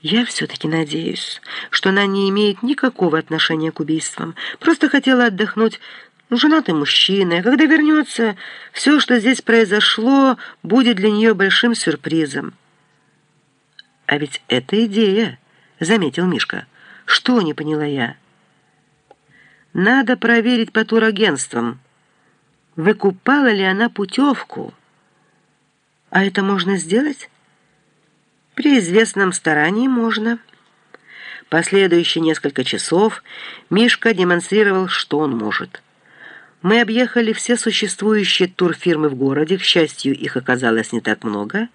Я все-таки надеюсь, что она не имеет никакого отношения к убийствам. Просто хотела отдохнуть. Ну, женатый мужчина. Когда вернется, все, что здесь произошло, будет для нее большим сюрпризом. А ведь это идея, заметил Мишка. Что, не поняла я? Надо проверить по турагентствам, выкупала ли она путевку. А это можно сделать? При известном старании можно. Последующие несколько часов Мишка демонстрировал, что он может. Мы объехали все существующие турфирмы в городе, к счастью, их оказалось не так много.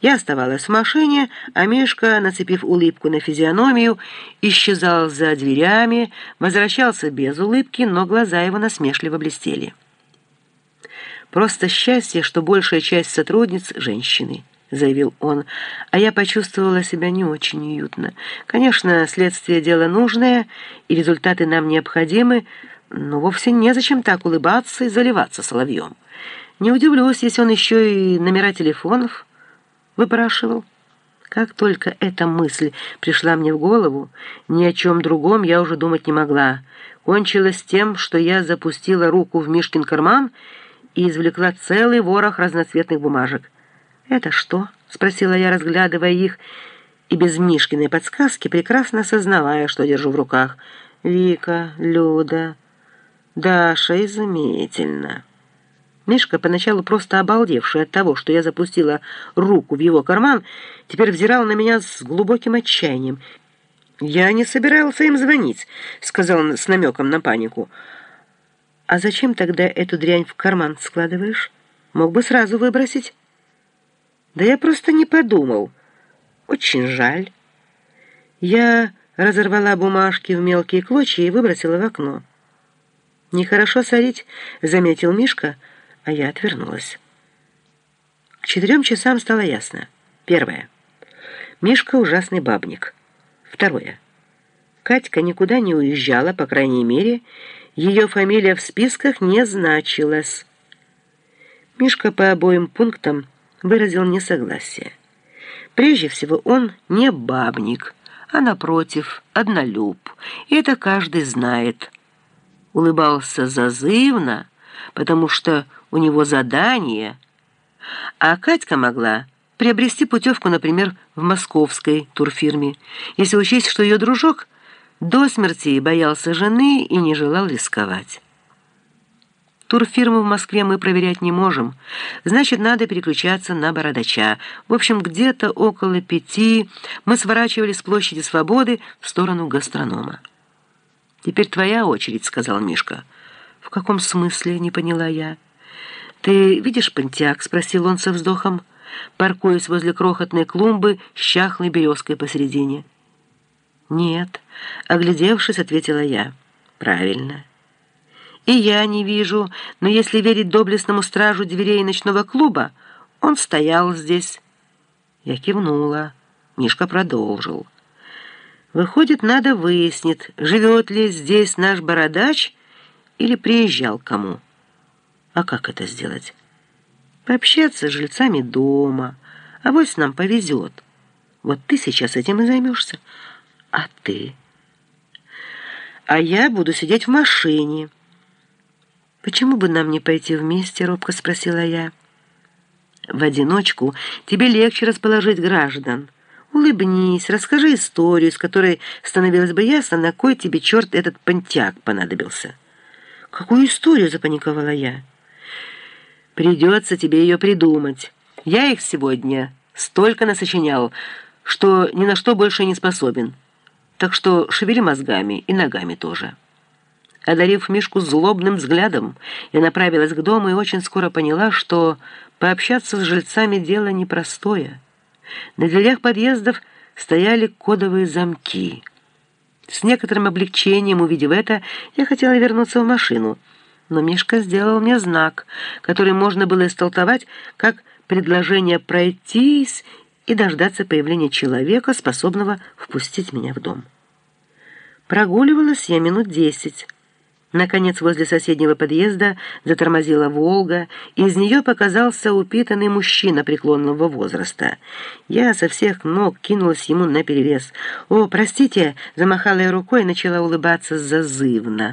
Я оставалась в машине, а Мишка, нацепив улыбку на физиономию, исчезал за дверями, возвращался без улыбки, но глаза его насмешливо блестели. Просто счастье, что большая часть сотрудниц – женщины – заявил он, а я почувствовала себя не очень уютно. Конечно, следствие дело нужное, и результаты нам необходимы, но вовсе незачем так улыбаться и заливаться соловьем. Не удивлюсь, если он еще и номера телефонов выпрашивал. Как только эта мысль пришла мне в голову, ни о чем другом я уже думать не могла. Кончилось тем, что я запустила руку в Мишкин карман и извлекла целый ворох разноцветных бумажек. «Это что?» — спросила я, разглядывая их, и без Мишкиной подсказки, прекрасно осознавая, что держу в руках. «Вика, Люда, Даша, изумительно!» Мишка, поначалу просто обалдевший от того, что я запустила руку в его карман, теперь взирал на меня с глубоким отчаянием. «Я не собирался им звонить», — сказал он с намеком на панику. «А зачем тогда эту дрянь в карман складываешь? Мог бы сразу выбросить». Да я просто не подумал. Очень жаль. Я разорвала бумажки в мелкие клочья и выбросила в окно. «Нехорошо сорить», — заметил Мишка, а я отвернулась. К четырем часам стало ясно. Первое. Мишка ужасный бабник. Второе. Катька никуда не уезжала, по крайней мере, ее фамилия в списках не значилась. Мишка по обоим пунктам выразил несогласие. Прежде всего, он не бабник, а, напротив, однолюб, и это каждый знает. Улыбался зазывно, потому что у него задание, а Катька могла приобрести путевку, например, в московской турфирме, если учесть, что ее дружок до смерти боялся жены и не желал рисковать. Турфирму в Москве мы проверять не можем. Значит, надо переключаться на Бородача. В общем, где-то около пяти мы сворачивали с площади Свободы в сторону гастронома. «Теперь твоя очередь», — сказал Мишка. «В каком смысле?» — не поняла я. «Ты видишь Пантиак?» — спросил он со вздохом, паркуясь возле крохотной клумбы с чахлой березкой посередине. «Нет», — оглядевшись, ответила я. «Правильно». И я не вижу, но если верить доблестному стражу дверей ночного клуба, он стоял здесь. Я кивнула. Мишка продолжил. Выходит, надо выяснить, живет ли здесь наш бородач или приезжал кому. А как это сделать? Пообщаться с жильцами дома. А вот нам повезет. Вот ты сейчас этим и займешься. А ты? А я буду сидеть в машине. «Почему бы нам не пойти вместе?» — робко спросила я. «В одиночку тебе легче расположить граждан. Улыбнись, расскажи историю, с которой становилось бы ясно, на кой тебе черт этот понтяк понадобился». «Какую историю?» — запаниковала я. «Придется тебе ее придумать. Я их сегодня столько насочинял, что ни на что больше не способен. Так что шевели мозгами и ногами тоже». Одарив Мишку злобным взглядом, я направилась к дому и очень скоро поняла, что пообщаться с жильцами дело непростое. На дверях подъездов стояли кодовые замки. С некоторым облегчением, увидев это, я хотела вернуться в машину, но Мишка сделал мне знак, который можно было истолковать как предложение пройтись и дождаться появления человека, способного впустить меня в дом. Прогуливалась я минут десять, Наконец, возле соседнего подъезда затормозила «Волга», и из нее показался упитанный мужчина преклонного возраста. Я со всех ног кинулась ему наперерез. «О, простите!» — замахала я рукой и начала улыбаться зазывно.